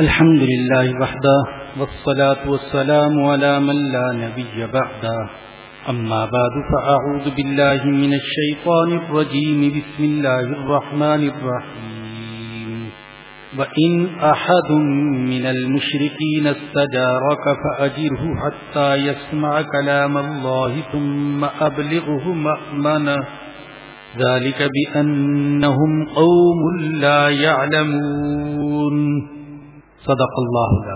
الحمد لله وحده، والصلاة والسلام على من لا نبي بعده. أما بعد، فأعوذ بالله من الشيطان الرجيم. بسم الله الرحمن الرحيم. وإن أحد من المشركين استجارك فأجره حتى يسمع كلام الله ثم أبلغه مأمنا ذلك بأنهم قوم لا يعلمون. صدق اللہ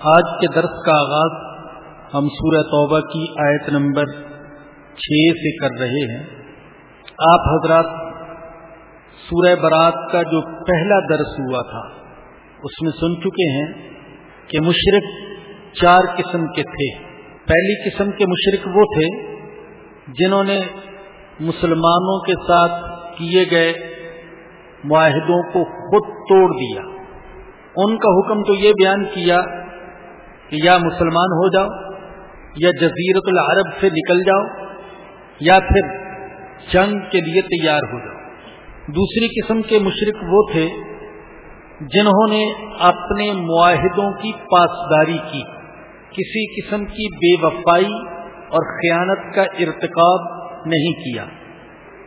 آج کے درس کا آغاز ہم سورہ توبہ کی آیت نمبر چھ سے کر رہے ہیں۔ آپ حضرات سورہ برات کا جو پہلا درس ہوا تھا، اس میں سن چکے ہیں کہ مشرق چار قسم کے تھے۔ پہلی قسم کے مشرق وہ تھے جنہوں نے مسلمانوں کے ساتھ کیے گئے معاہدوں کو خود توڑ دیا۔ ان کا حکم تو یہ بیان کیا کہ یا مسلمان ہو جاؤ، یا جزیرت العرب سے نکل جاؤ، یا پھر جنگ کے لیے تیار ہو جاؤ۔ دوسری قسم کے مشرق وہ تھے جنہوں نے اپنے معاہدوں کی پاسداری کی۔ کسی قسم کی بے وفائی اور خیانت کا ارتکاب نہیں کیا۔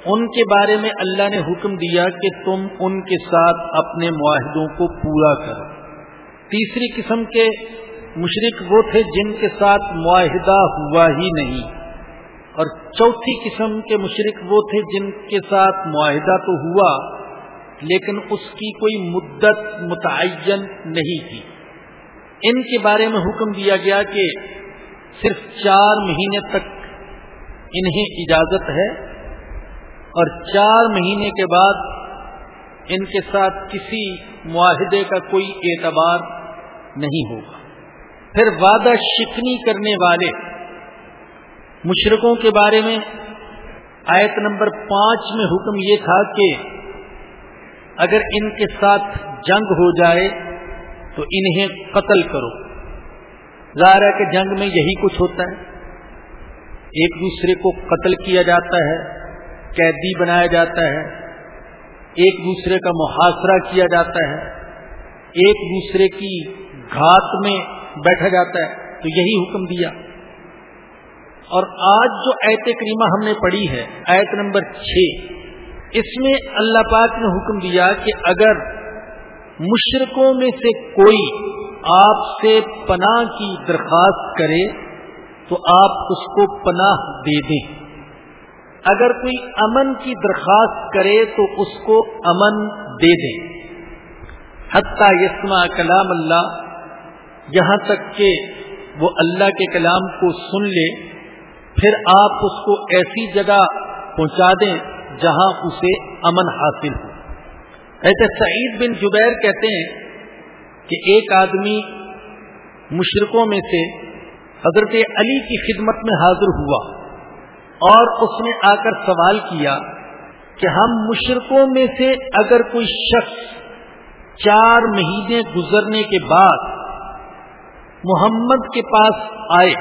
ان کے بارے میں اللہ نے حکم دیا کہ تم ان کے ساتھ اپنے معاہدوں کو پورا کرو۔ تیسری قسم کے مشرق وہ تھے جن کے ساتھ معاہدہ ہوا ہی نہیں۔ اور چوتھی قسم کے مشرق وہ تھے جن کے ساتھ معاہدہ تو ہوا، لیکن اس کی کوئی مدت متعین نہیں تھی۔ ان کے بارے میں حکم دیا گیا کہ صرف چار مہینے تک انہیں اجازت ہے اور چار مہینے کے بعد ان کے ساتھ کسی معاہدے کا کوئی اعتبار نہیں ہوگا۔ پھر وعدہ شکنی کرنے والے مشرقوں کے بارے میں آیت نمبر پانچ میں حکم یہ تھا کہ اگر ان کے ساتھ جنگ ہو جائے تو انہیں قتل کرو۔ ظاہر ہے کہ جنگ میں یہی کچھ ہوتا ہے۔ ایک دوسرے کو قتل کیا جاتا ہے۔ قیدی بنایا جاتا ہے، ایک دوسرے کا محاصرہ کیا جاتا ہے، ایک دوسرے کی گھات میں بیٹھا جاتا ہے، تو یہی حکم دیا۔ اور آج جو ایت کریمہ ہم نے پڑھی ہے ایت نمبر چھ، اس میں اللہ پاک نے حکم دیا کہ اگر مشرقوں میں سے کوئی آپ سے پناہ کی درخواست کرے، تو آپ اس کو پناہ دے دیں۔ اگر کوئی امن کی درخواست کرے تو اس کو امن دے دیں حتیٰ یسما کلام اللہ، یہاں تک کہ وہ اللہ کے کلام کو سن لے، پھر آپ اس کو ایسی جگہ پہنچا دیں جہاں اسے امن حاصل ہو۔ ایسے سعید بن جبیر کہتے ہیں کہ ایک آدمی مشرقوں میں سے حضرت علی کی خدمت میں حاضر ہوا۔ اور اس نے آ کر سوال کیا کہ ہم مشرقوں میں سے اگر کوئی شخص چار مہینے گزرنے کے بعد محمد کے پاس آئے،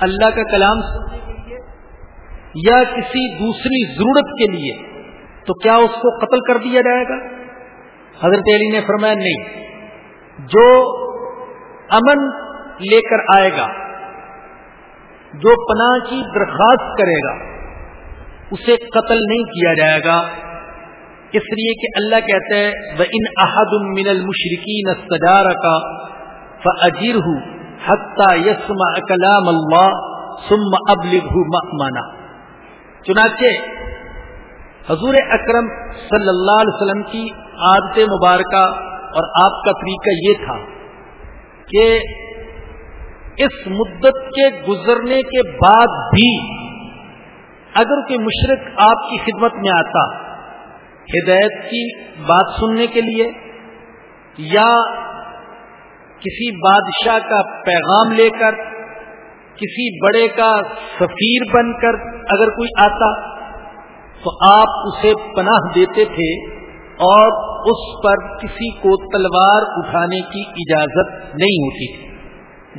اللہ کا کلام سننے کے لیے یا کسی دوسری ضرورت کے لیے، تو کیا اس کو قتل کر دیا جائے گا؟ حضرت علی نے فرمایا نہیں، جو امن لے کر آئے گا جو پناہ کی درخواست کرے گا، اسے قتل نہیں کیا جائے گا۔ اس لیے کہ اللہ کہتے ہیں وہ ان احد من المشرقین سجار کا فجر ہوں حتہ یسما کلام اللہ سم اب مانا چنانچہ، حضور اکرم صلی اللہ علیہ وسلم کی عادت مبارکہ اور آپ کا طریقہ یہ تھا کہ اس مدت کے گزرنے کے بعد بھی اگر کوئی مشرق آپ کی خدمت میں آتا ہدایت کی بات سننے کے لیے یا کسی بادشاہ کا پیغام لے کر کسی بڑے کا سفیر بن کر اگر کوئی آتا تو آپ اسے پناہ دیتے تھے اور اس پر کسی کو تلوار اٹھانے کی اجازت نہیں ہوتی تھی۔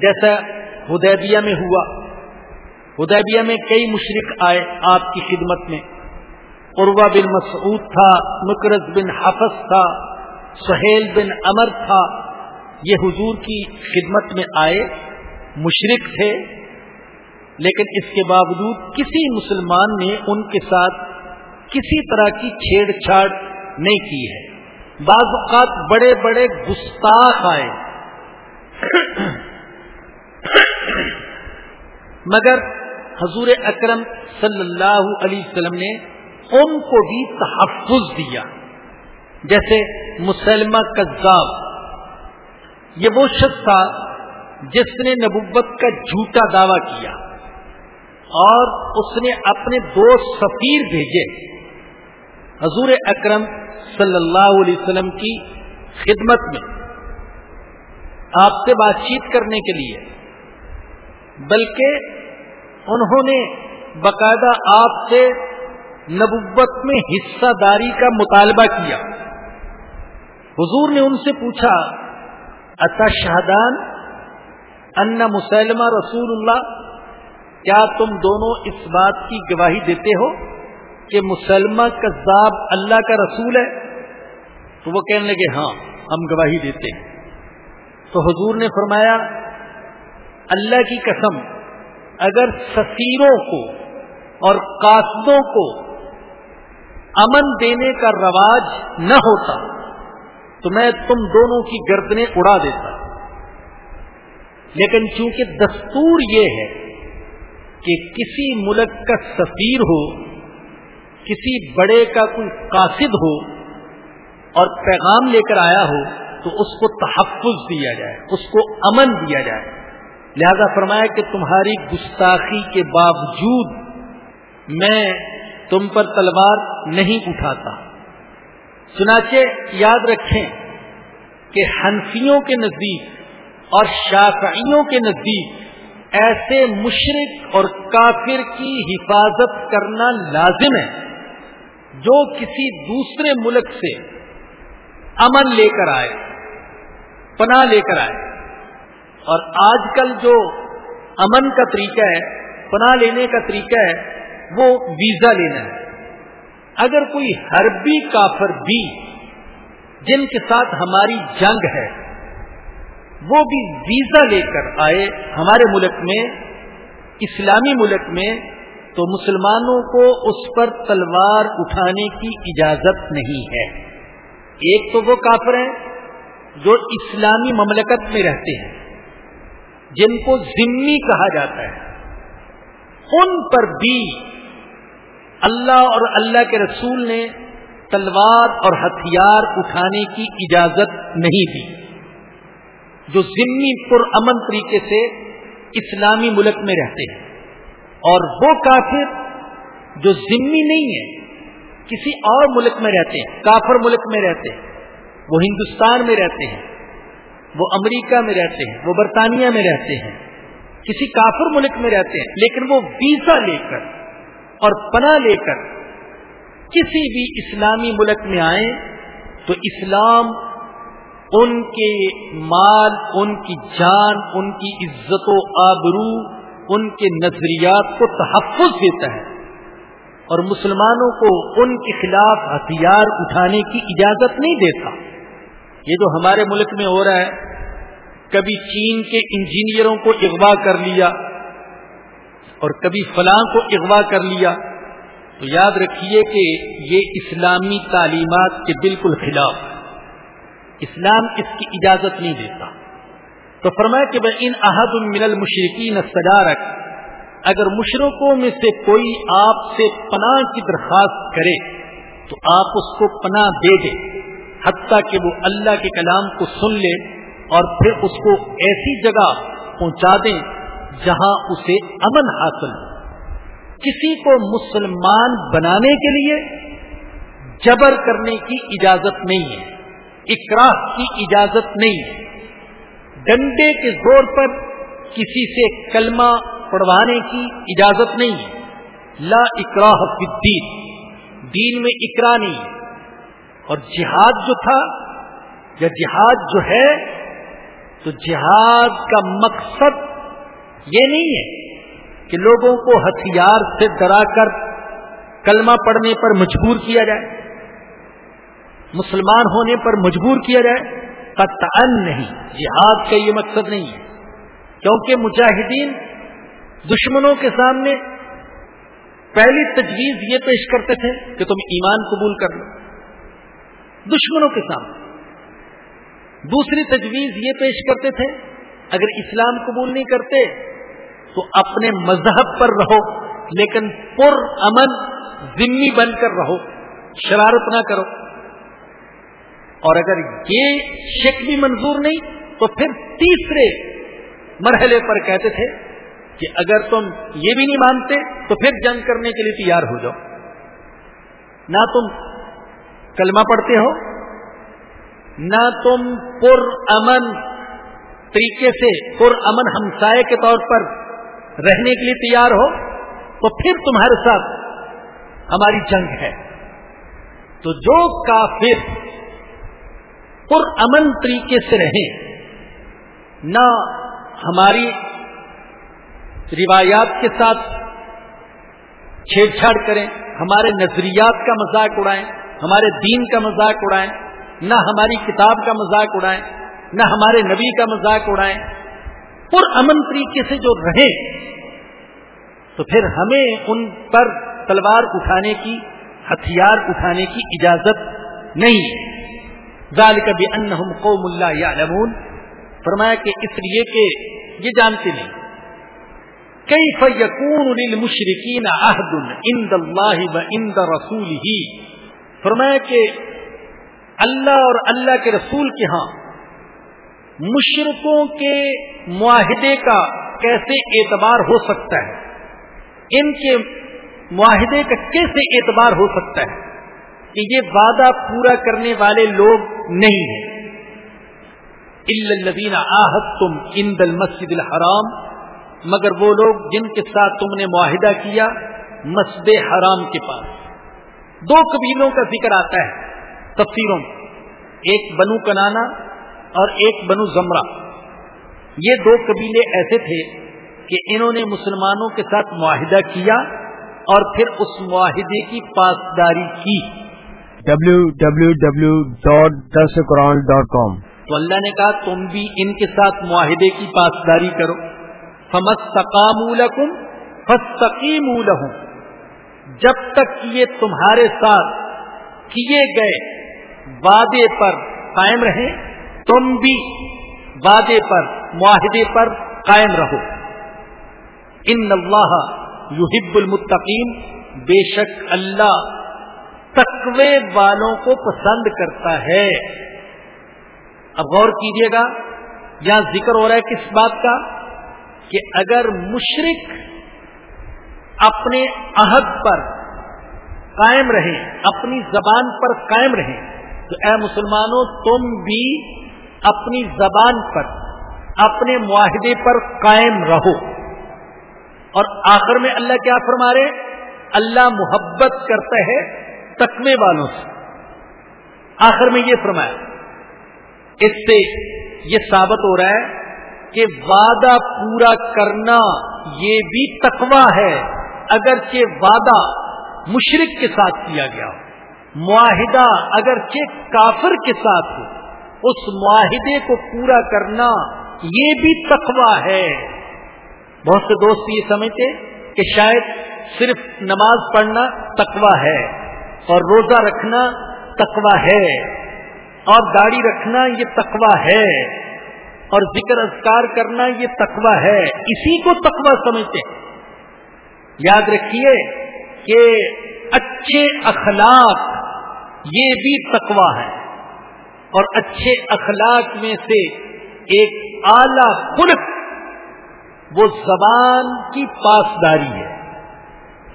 جیسا ہدیبیہ میں ہوا ہدیبیہ میں کئی مشرق آئے آپ کی خدمت میں۔ عروا بن مسعود تھا مکرز بن حفظ تھا، سہیل بن امر تھا۔ یہ حضور کی خدمت میں آئے، مشرق تھے، لیکن اس کے باوجود کسی مسلمان نے ان کے ساتھ کسی طرح کی چھیڑ چھاڑ نہیں کی ہے۔ بعض اوقات بڑے بڑے گستاخ آئے۔ مگر حضور اکرم صلی اللہ علیہ وسلم نے ان کو بھی تحفظ دیا۔ جیسے مسلمہ کذاب، یہ وہ شخص تھا جس نے نبوت کا جھوٹا دعویٰ کیا اور اس نے اپنے دو سفیر بھیجے۔ حضور اکرم صلی اللہ علیہ وسلم کی خدمت میں آپ سے بات چیت کرنے کے لیے، بلکہ انہوں نے باقاعدہ آپ سے نبوت میں حصہ داری کا مطالبہ کیا۔ حضور نے ان سے پوچھا اچھا شہدان؟ ان مسلمہ رسول اللہ، کیا تم دونوں اس بات کی گواہی دیتے ہو کہ مسلمہ کذاب اللہ کا رسول ہے؟ تو وہ کہنے لگے ہاں ہم گواہی دیتے ہیں۔ تو حضور نے فرمایا، اللہ کی قسم اگر سفیروں کو اور قاصدوں کو امن دینے کا رواج نہ ہوتا، تو میں تم دونوں کی گردنیں اڑا دیتا۔ لیکن چونکہ دستور یہ ہے کہ کسی ملک کا سفیر ہو، کسی بڑے کا کوئی قاصد ہو اور پیغام لے کر آیا ہو، تو اس کو تحفظ دیا جائے، اس کو امن دیا جائے۔ لہذا فرمایا کہ تمہاری گستاخی کے باوجود میں تم پر تلوار نہیں اٹھاتا۔ چنانچہ یاد رکھیں کہ ہنفیوں کے نزدیک اور شافعیوں کے نزدیک ایسے مشرق اور کافر کی حفاظت کرنا لازم ہے جو کسی دوسرے ملک سے امن لے کر آئے، پناہ لے کر آئے۔ اور آج کل جو امن کا طریقہ ہے، پناہ لینے کا طریقہ ہے، وہ ویزا لینا ہے۔ اگر کوئی حربی کافر بھی جن کے ساتھ ہماری جنگ ہے، وہ بھی ویزا لے کر آئے ہمارے ملک میں، اسلامی ملک میں، تو مسلمانوں کو اس پر تلوار اٹھانے کی اجازت نہیں ہے۔ ایک تو وہ کافر ہیں جو اسلامی مملکت میں رہتے ہیں۔ جن کو ذمی کہا جاتا ہے۔ ان پر بھی اللہ اور اللہ کے رسول نے تلوار اور ہتھیار اٹھانے کی اجازت نہیں دی۔ جو ضمنی پر امن طریقے سے اسلامی ملک میں رہتے ہیں۔ اور وہ کافر جو ضمنی نہیں ہے، کسی اور ملک میں رہتے ہیں، کافر ملک میں رہتے ہیں، وہ ہندوستان میں رہتے ہیں۔ وہ امریکہ میں رہتے ہیں، وہ برطانیہ میں رہتے ہیں، کسی کافر ملک میں رہتے ہیں، لیکن وہ ویزا لے کر اور پناہ لے کر کسی بھی اسلامی ملک میں آئیں تو اسلام ان کے مال، ان کی جان، ان کی عزت و آبرو، ان کے نظریات کو تحفظ دیتا ہے اور مسلمانوں کو ان کے خلاف ہتھیار اٹھانے کی اجازت نہیں دیتا۔ یہ جو ہمارے ملک میں ہو رہا ہے، کبھی چین کے انجینئروں کو اغوا کر لیا اور کبھی فلاں کو اغوا کر لیا، تو یاد رکھیے کہ یہ اسلامی تعلیمات کے بالکل خلاف اسلام اس کی اجازت نہیں دیتا۔ تو فرمایا کہ ان احد المن المشرقین صدارک اگر مشرقوں میں سے کوئی آپ سے پناہ کی درخواست کرے، تو آپ اس کو پناہ دے دیں حتیٰ کہ وہ اللہ کے کلام کو سن لے اور پھر اس کو ایسی جگہ پہنچا دیں جہاں اسے امن حاصل کسی کو مسلمان بنانے کے لیے جبر کرنے کی اجازت نہیں ہے اقراح کی اجازت نہیں ہے۔ ڈنڈے کے زور پر کسی سے کلمہ پڑھوانے کی اجازت نہیں ہے۔ لا اقراح فی الدین، دین میں اقرا نہیں ہے۔ اور جہاد جو تھا، یا جہاد جو ہے، تو جہاد کا مقصد یہ نہیں ہے کہ لوگوں کو ہتھیار سے ڈرا کر کلمہ پڑھنے پر مجبور کیا جائے، مسلمان ہونے پر مجبور کیا جائے، قطعا نہیں۔ جہاد کا یہ مقصد نہیں ہے۔ کیونکہ مجاہدین دشمنوں کے سامنے پہلی تجویز یہ پیش کرتے تھے کہ تم ایمان قبول کر لو۔ دشمنوں کے سامنے۔ دوسری تجویز یہ پیش کرتے تھے، اگر اسلام قبول نہیں کرتے تو اپنے مذہب پر رہو، لیکن پر امن ذمہ بن کر رہو، شرارت نہ کرو۔ اور اگر یہ شک بھی منظور نہیں تو پھر تیسرے مرحلے پر کہتے تھے کہ اگر تم یہ بھی نہیں مانتے تو پھر جنگ کرنے کے لیے تیار ہو جاؤ۔ نہ تم کلمہ پڑھتے ہو؟ نہ تم پر امن طریقے سے، پر امن ہمسائے کے طور پر رہنے کے لیے تیار ہو، تو پھر تمہارے ساتھ ہماری جنگ ہے۔ تو جو کافر پر امن طریقے سے رہیں نہ ہماری روایات کے ساتھ چھیڑ چھاڑ کریں، ہمارے نظریات کا مذاق اڑائیں ہمارے دین کا مذاق اڑائیں، نہ ہماری کتاب کا مذاق اڑائیں، نہ ہمارے نبی کا مذاق اڑائیں۔ پر امن طریقے سے جو رہیں، تو پھر ہمیں ان پر تلوار اٹھانے کی، ہتھیار اٹھانے کی اجازت نہیں۔ ظال کبھی ان قوم اللہ یا فرمایا کہ اس لیے کہ یہ جانتے نہیں۔ کئی فیقون مشرقین عہد اند اللہ و اند رسول ہی فرمایا کہ اللہ اور اللہ کے رسول کے ہاں مشرقوں کے معاہدے کا کیسے اعتبار ہو سکتا ہے؟ ان کے معاہدے کا کیسے اعتبار ہو سکتا ہے کہ یہ وعدہ پورا کرنے والے لوگ نہیں ہیں؟ الدین آحت تم ان دل مسجد الحرام، مگر وہ لوگ جن کے ساتھ تم نے معاہدہ کیا مسجد حرام کے پاس۔ دو قبیلوں کا ذکر آتا ہے تفسیروں ایک بنو کنانا اور ایک بنو زمرہ۔ یہ دو قبیلے ایسے تھے کہ انہوں نے مسلمانوں کے ساتھ معاہدہ کیا اور پھر اس معاہدے کی پاسداری کی۔ ڈبلو ڈبلو ڈبلو ڈاٹ دس قرآن ڈاٹ کام تو اللہ نے کہا تم بھی ان کے ساتھ معاہدے کی پاسداری کرو۔ فمس سقام فسقیم جب تک یہ تمہارے ساتھ کیے گئے وعدے پر قائم رہے، تم بھی وعدے پر، معاہدے پر قائم رہو۔ ان اللہ یحب المتقین، بے شک اللہ تقوی والوں کو پسند کرتا ہے۔ اب غور کیجیے گا، یہاں ذکر ہو رہا ہے کس بات کا؟ کہ اگر مشرق اپنے عہد پر قائم رہے اپنی زبان پر قائم رہے تو اے مسلمانوں، تم بھی اپنی زبان پر، اپنے معاہدے پر قائم رہو۔ اور آخر میں اللہ کیا فرما رہے اللہ محبت کرتا ہے تقوی والوں سے۔ آخر میں یہ فرمایا، اس سے یہ ثابت ہو رہا ہے کہ وعدہ پورا کرنا یہ بھی تقوی ہے۔ اگرچہ وعدہ مشرق کے ساتھ کیا گیا ہو، معاہدہ اگرچہ کافر کے ساتھ ہو، اس معاہدے کو پورا کرنا یہ بھی تقوی ہے۔ بہت سے دوست یہ سمجھتے کہ شاید صرف نماز پڑھنا تقوی ہے اور روزہ رکھنا تقوی ہے اور داڑھی رکھنا یہ تقوی ہے اور ذکر اذکار کرنا یہ تقوی ہے، اسی کو تقوی سمجھتے ہیں۔ یاد رکھیے کہ اچھے اخلاق یہ بھی تقوا ہے اور اچھے اخلاق میں سے ایک اعلی خلق وہ زبان کی پاسداری ہے،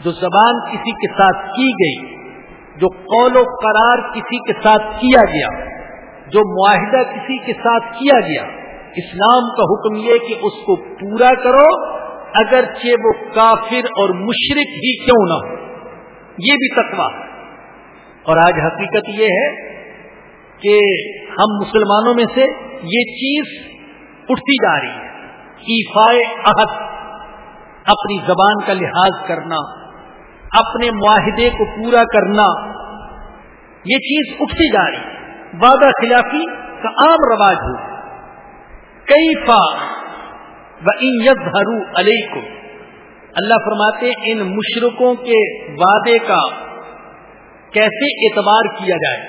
جو زبان کسی کے ساتھ کی گئی، جو قول و قرار کسی کے ساتھ کیا گیا، جو معاہدہ کسی کے ساتھ کیا گیا۔ اسلام کا حکم یہ کہ اس کو پورا کرو اگرچہ وہ کافر اور مشرق ہی کیوں نہ ہو، یہ بھی تقوا ہے۔ اور آج حقیقت یہ ہے کہ ہم مسلمانوں میں سے یہ چیز اٹھتی جا رہی ہے ایفائے عہد، اپنی زبان کا لحاظ کرنا، اپنے معاہدے کو پورا کرنا، یہ چیز اٹھتی جا رہی ہے۔ وعدہ خلافی کا عام رواج ہو۔ کئی فا و ان یزہرو علیہ اللہ فرماتے ان مشرقوں کے وعدے کا کیسے اعتبار کیا جائے؟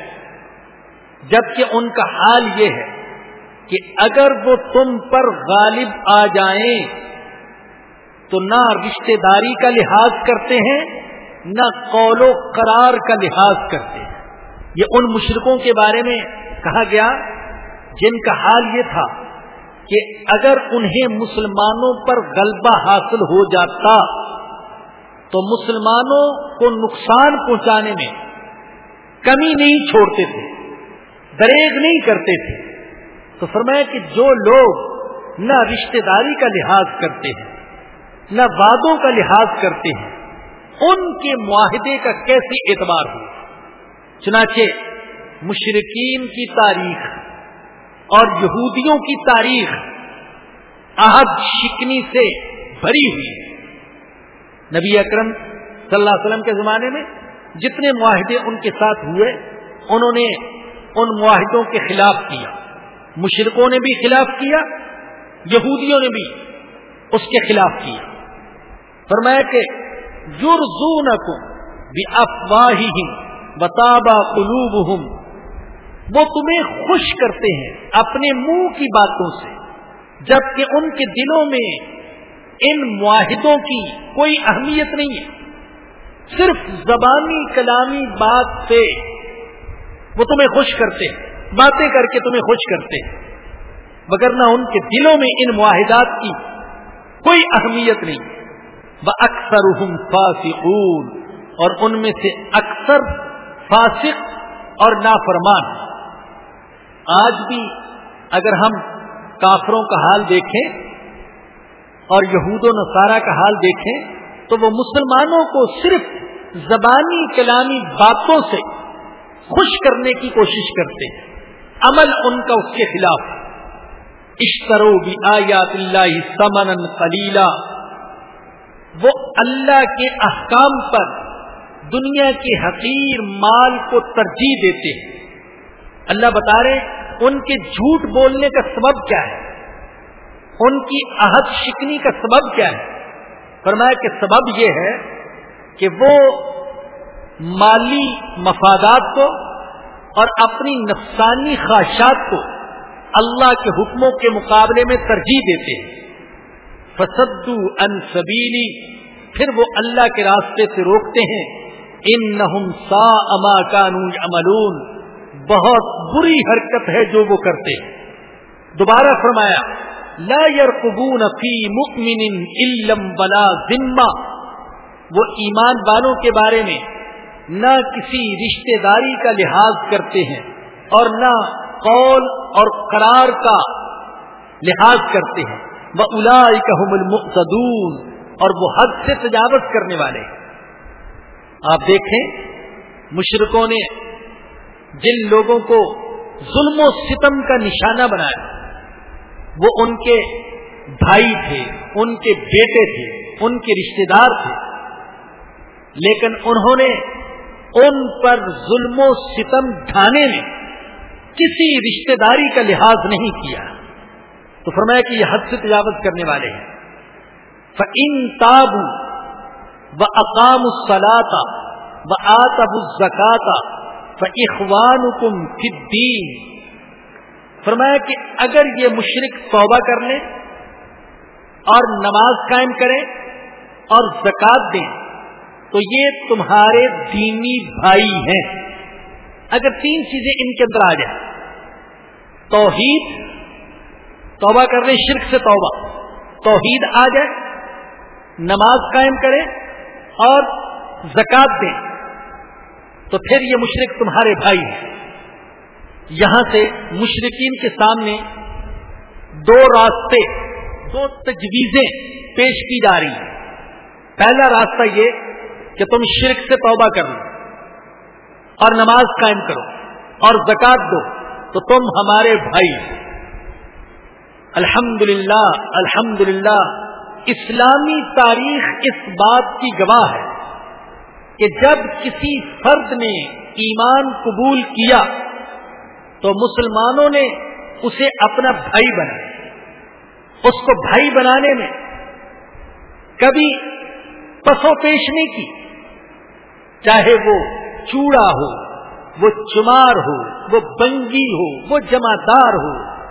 جبکہ ان کا حال یہ ہے کہ اگر وہ تم پر غالب آ جائیں، تو نہ رشتے داری کا لحاظ کرتے ہیں، نہ قول و قرار کا لحاظ کرتے ہیں۔ یہ ان مشرقوں کے بارے میں کہا گیا، جن کا حال یہ تھا کہ اگر انہیں مسلمانوں پر غلبہ حاصل ہو جاتا تو مسلمانوں کو نقصان پہنچانے میں کمی نہیں چھوڑتے تھے، دریغ نہیں کرتے تھے۔ تو فرمایا کہ جو لوگ نہ رشتہ داری کا لحاظ کرتے ہیں، نہ وعدوں کا لحاظ کرتے ہیں، ان کے معاہدے کا کیسے اعتبار ہو؟ چنانچہ مشرقین کی تاریخ۔ اور یہودیوں کی تاریخ عہد شکنی سے بھری ہوئی نبی اکرم صلی اللہ علیہ وسلم کے زمانے میں جتنے معاہدے ان کے ساتھ ہوئے، انہوں نے ان معاہدوں کے خلاف کیا۔ مشرقوں نے بھی خلاف کیا، یہودیوں نے بھی اس کے خلاف کیا۔ فرمایا کہ جرزون کو بھی افواہ بتابا قلوب وہ تمہیں خوش کرتے ہیں اپنے منہ کی باتوں سے، جبکہ ان کے دلوں میں ان معاہدوں کی کوئی اہمیت نہیں ہے۔ صرف زبانی کلامی بات سے وہ تمہیں خوش کرتے ہیں، باتیں کر کے تمہیں خوش کرتے ہیں۔ مگر نہ ان کے دلوں میں ان معاہدات کی کوئی اہمیت نہیں۔ وہ اکثر فاسقون اور ان میں سے اکثر فاسق اور نافرمان۔ آج بھی اگر ہم کافروں کا حال دیکھیں اور یہود و نصارہ کا حال دیکھیں تو وہ مسلمانوں کو صرف زبانی کلامی باتوں سے خوش کرنے کی کوشش کرتے ہیں۔ عمل ان کا اس کے خلاف۔ اشترو بھی آیات اللہ سمن خلیلا وہ اللہ کے احکام پر دنیا کے حقیر مال کو ترجیح دیتے ہیں۔ اللہ بتا رہے ان کے جھوٹ بولنے کا سبب کیا ہے؟ ان کی عہد شکنی کا سبب کیا ہے؟ فرمایا کہ سبب یہ ہے کہ وہ مالی مفادات کو اور اپنی نفسانی خواہشات کو اللہ کے حکموں کے مقابلے میں ترجیح دیتے ہیں۔ فسدو ان سبیلی پھر وہ اللہ کے راستے سے روکتے ہیں۔ ان نہ سا اما قانون املون بہت بری حرکت ہے جو وہ کرتے ہیں۔ دوبارہ فرمایا، لا يرقبون فی مؤمن علم بلا ذمہ۔ وہ ایمان والوں کے بارے میں نہ کسی رشتہ داری کا لحاظ کرتے ہیں اور نہ قول اور قرار کا لحاظ کرتے ہیں۔ وہ الا المقصدون اور وہ حد سے تجاوز کرنے والے آپ دیکھیں مشرقوں نے جن لوگوں کو ظلم و ستم کا نشانہ بنایا، وہ ان کے بھائی تھے، ان کے بیٹے تھے، ان کے رشتے دار تھے۔ لیکن انہوں نے ان پر ظلم و ستم ڈھانے میں کسی رشتے داری کا لحاظ نہیں کیا۔ تو فرمایا کہ یہ حد سے تجاوز کرنے والے ہیں۔ ان تابو و اقام السلاتا و آتب الزکاتا اخوان کم فدین فرمایا کہ اگر یہ مشرق توبہ کر لیں اور نماز قائم کریں اور زکات دیں تو یہ تمہارے دینی بھائی ہیں۔ اگر تین چیزیں ان کے اندر آ جائیں، توحید، توبہ کر لیں شرک سے توبہ، توحید آ جائے، نماز قائم کرے اور زکات دیں۔ تو پھر یہ مشرق تمہارے بھائی ہیں۔ یہاں سے مشرقین کے سامنے دو راستے، دو تجویزیں پیش کی جا رہی ہیں۔ پہلا راستہ یہ کہ تم شرک سے توبہ کر لو اور نماز قائم کرو اور زکات دو، تو تم ہمارے بھائی الحمد للہ الحمد للہ اسلامی تاریخ اس بات کی گواہ ہے۔ کہ جب کسی فرد نے ایمان قبول کیا تو مسلمانوں نے اسے اپنا بھائی بنایا۔ اس کو بھائی بنانے میں کبھی پسو پیش نہیں کی۔ چاہے وہ چوڑا ہو، وہ چمار ہو، وہ بنگی ہو، وہ جمادار ہو،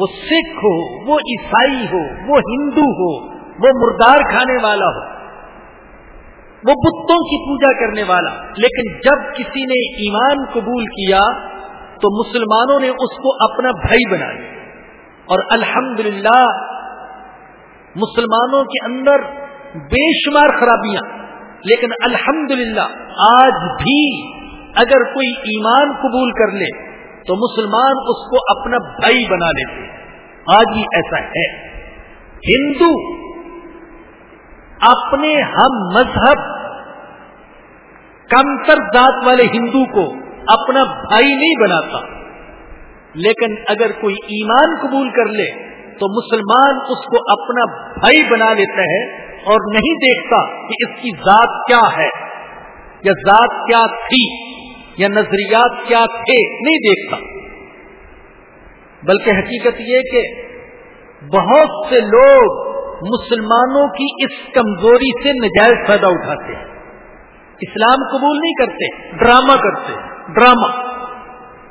وہ سکھ ہو، وہ عیسائی ہو، وہ ہندو ہو، وہ مردار کھانے والا ہو۔ وہ بتوں کی پوجا کرنے والا۔ لیکن جب کسی نے ایمان قبول کیا، تو مسلمانوں نے اس کو اپنا بھائی بنا لیا۔ اور الحمد مسلمانوں کے اندر بے شمار خرابیاں۔ لیکن الحمد آج بھی اگر کوئی ایمان قبول کر لے، تو مسلمان اس کو اپنا بھائی بنا لیتے آج ہی ایسا ہے۔ ہندو، اپنے ہم مذہب کمتر ذات والے ہندو کو اپنا بھائی نہیں بناتا۔ لیکن اگر کوئی ایمان قبول کر لے، تو مسلمان اس کو اپنا بھائی بنا لیتا ہے اور نہیں دیکھتا کہ اس کی ذات کیا ہے، یا ذات کیا تھی، یا نظریات کیا تھے، نہیں دیکھتا۔ بلکہ حقیقت یہ کہ بہت سے لوگ مسلمانوں کی اس کمزوری سے نجائز فائدہ اٹھاتے ہیں۔ اسلام قبول نہیں کرتے، ڈرامہ کرتے، ڈرامہ،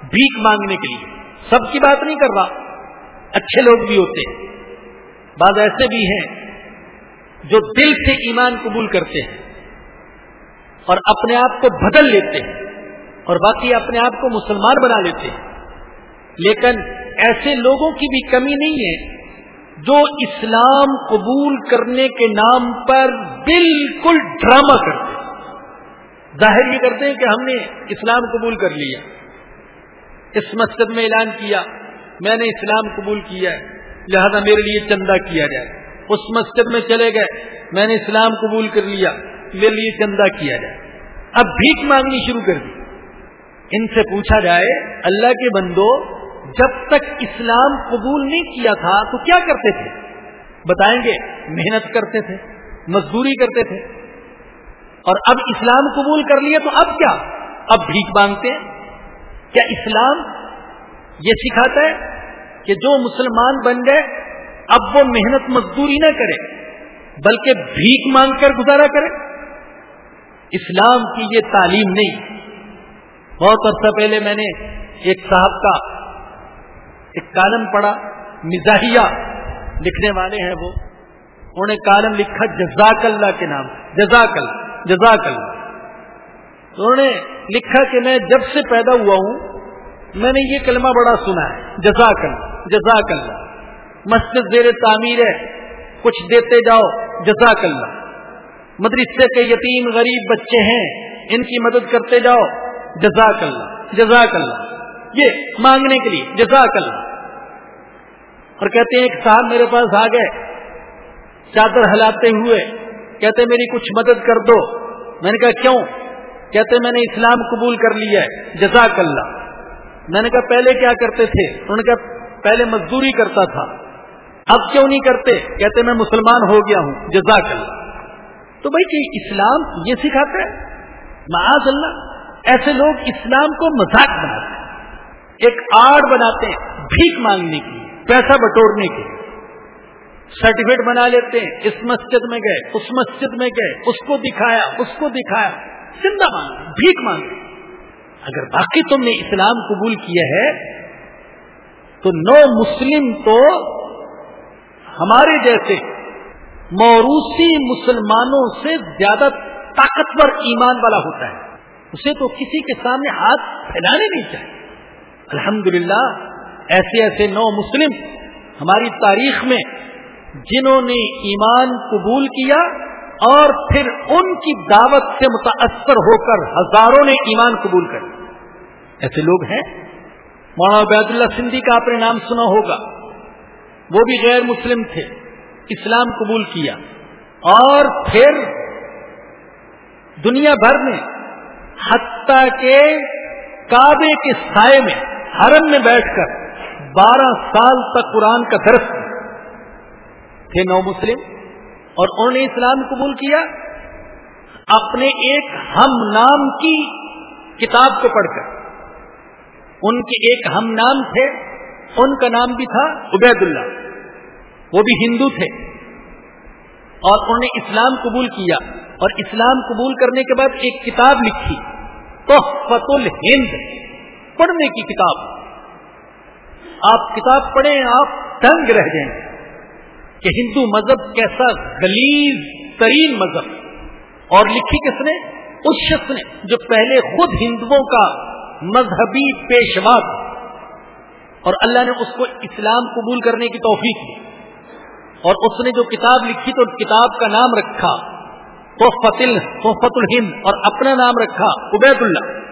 بھیک مانگنے کے لیے۔ سب کی بات نہیں کر رہا، اچھے لوگ بھی ہوتے۔ ہیں بعض ایسے بھی ہیں جو دل سے ایمان قبول کرتے ہیں اور اپنے آپ کو بدل لیتے ہیں اور باقی اپنے آپ کو مسلمان بنا لیتے ہیں۔ لیکن ایسے لوگوں کی بھی کمی نہیں ہے جو اسلام قبول کرنے کے نام پر بالکل ڈرامہ کرتے۔ ظاہر یہ کرتے ہیں کہ ہم نے اسلام قبول کر لیا۔ اس مسجد میں اعلان کیا، میں نے اسلام قبول کیا ہے، لہذا میرے لیے چندہ کیا جائے۔ اس مسجد میں چلے گئے، میں نے اسلام قبول کر لیا، میرے لیے چندہ کیا جائے۔ اب بھیک مانگنی شروع کر دی۔ ان سے پوچھا جائے، اللہ کے بندو، جب تک اسلام قبول نہیں کیا تھا تو کیا کرتے تھے؟ بتائیں گے، محنت کرتے تھے، مزدوری کرتے تھے۔ اور اب اسلام قبول کر لیے تو اب کیا؟ اب بھیک مانگتے ہیں۔ کیا اسلام یہ سکھاتا ہے کہ جو مسلمان بن گئے، اب وہ محنت مزدوری نہ کرے، بلکہ بھیک مانگ کر گزارا کرے؟ اسلام کی یہ تعلیم نہیں۔ بہت عرصہ پہلے میں نے ایک صاحب کا ایک کالم پڑھا، مزاحیہ لکھنے والے ہیں وہ۔ انہوں نے کالم لکھا، جزاک اللہ کے نام جزاک اللہ۔ جزاک اللہ۔ تو انہوں نے لکھا کہ میں جب سے پیدا ہوا ہوں، میں نے یہ کلمہ بڑا سنا ہے، جزاک اللہ جزاک اللہ۔ مسجد زیر تعمیر ہے، کچھ دیتے جاؤ، جزاک اللہ۔ مدرسے کے یتیم غریب بچے ہیں، ان کی مدد کرتے جاؤ، جزاک اللہ جزاک اللہ۔ یہ مانگنے کے لیے، جزاک اللہ۔ اور کہتے ہیں، ایک صاحب میرے پاس آ گئے، چادر ہلاتے ہوئے کہتے میری کچھ مدد کر دو. میں نے کہا، کیوں؟ کہتے میں نے اسلام قبول کر لیا ہے. جزاک اللہ. میں نے کہا، پہلے کیا کرتے تھے؟ انہوں نے کہا، پہلے مزدوری کرتا تھا. اب کیوں نہیں کرتے؟ کہتے میں مسلمان ہو گیا ہوں. جزاک اللہ. تو بھائی کہ اسلام یہ سکھاتا ہے. معاذ اللہ. ایسے لوگ اسلام کو مذاق بناتے ہیں. ایک آڑ بناتے ہیں بھیک مانگنے کی پیسہ بٹورنے کی سرٹیفکیٹ بنا لیتے ہیں۔ اس مسجد میں گئے، اس مسجد میں گئے، اس کو دکھایا، اس کو دکھایا۔ زندہ مانگ بھیک مانگ اگر باقی تم نے اسلام قبول کیا ہے، تو نو مسلم تو ہمارے جیسے موروثی مسلمانوں سے زیادہ طاقتور ایمان والا ہوتا ہے۔ اسے تو کسی کے سامنے ہاتھ پھیلانے نہیں چاہیے۔ الحمدللہ، ایسے ایسے نو مسلم ہماری تاریخ میں جنہوں نے ایمان قبول کیا اور پھر ان کی دعوت سے متاثر ہو کر ہزاروں نے ایمان قبول کر ایسے لوگ ہیں؟ مولانا عبید اللہ سندھی کا آپ نے نام سنا ہوگا۔ وہ بھی غیر مسلم تھے۔ اسلام قبول کیا۔ اور پھر دنیا بھر میں حتیٰ کے کعبے کے سائے میں، حرم میں بیٹھ کر بارہ سال تک قرآن کا درس تھے نو مسلم اور انہوں نے اسلام قبول کیا، اپنے ایک ہم نام کی کتاب کو پڑھ کر۔ ان کے ایک ہم نام تھے، ان کا نام بھی تھا عبید اللہ وہ بھی ہندو تھے۔ اور انہوں نے اسلام قبول کیا۔ اور اسلام قبول کرنے کے بعد ایک کتاب لکھی تو فت الہند۔ پڑھنے کی کتاب۔ آپ کتاب پڑھیں، آپ تنگ رہ جائیں۔ کہ ہندو مذہب کیسا غلیظ ترین مذہب۔ اور لکھی کس نے؟ اس شخص نے جو پہلے خود ہندوؤں کا مذہبی پیشوا تھا۔ اور اللہ نے اس کو اسلام قبول کرنے کی توفیق دی۔ اور اس نے جو کتاب لکھی تو کتاب کا نام رکھا۔ تو فتل تو فت الہند اور اپنا نام رکھا عبید اللہ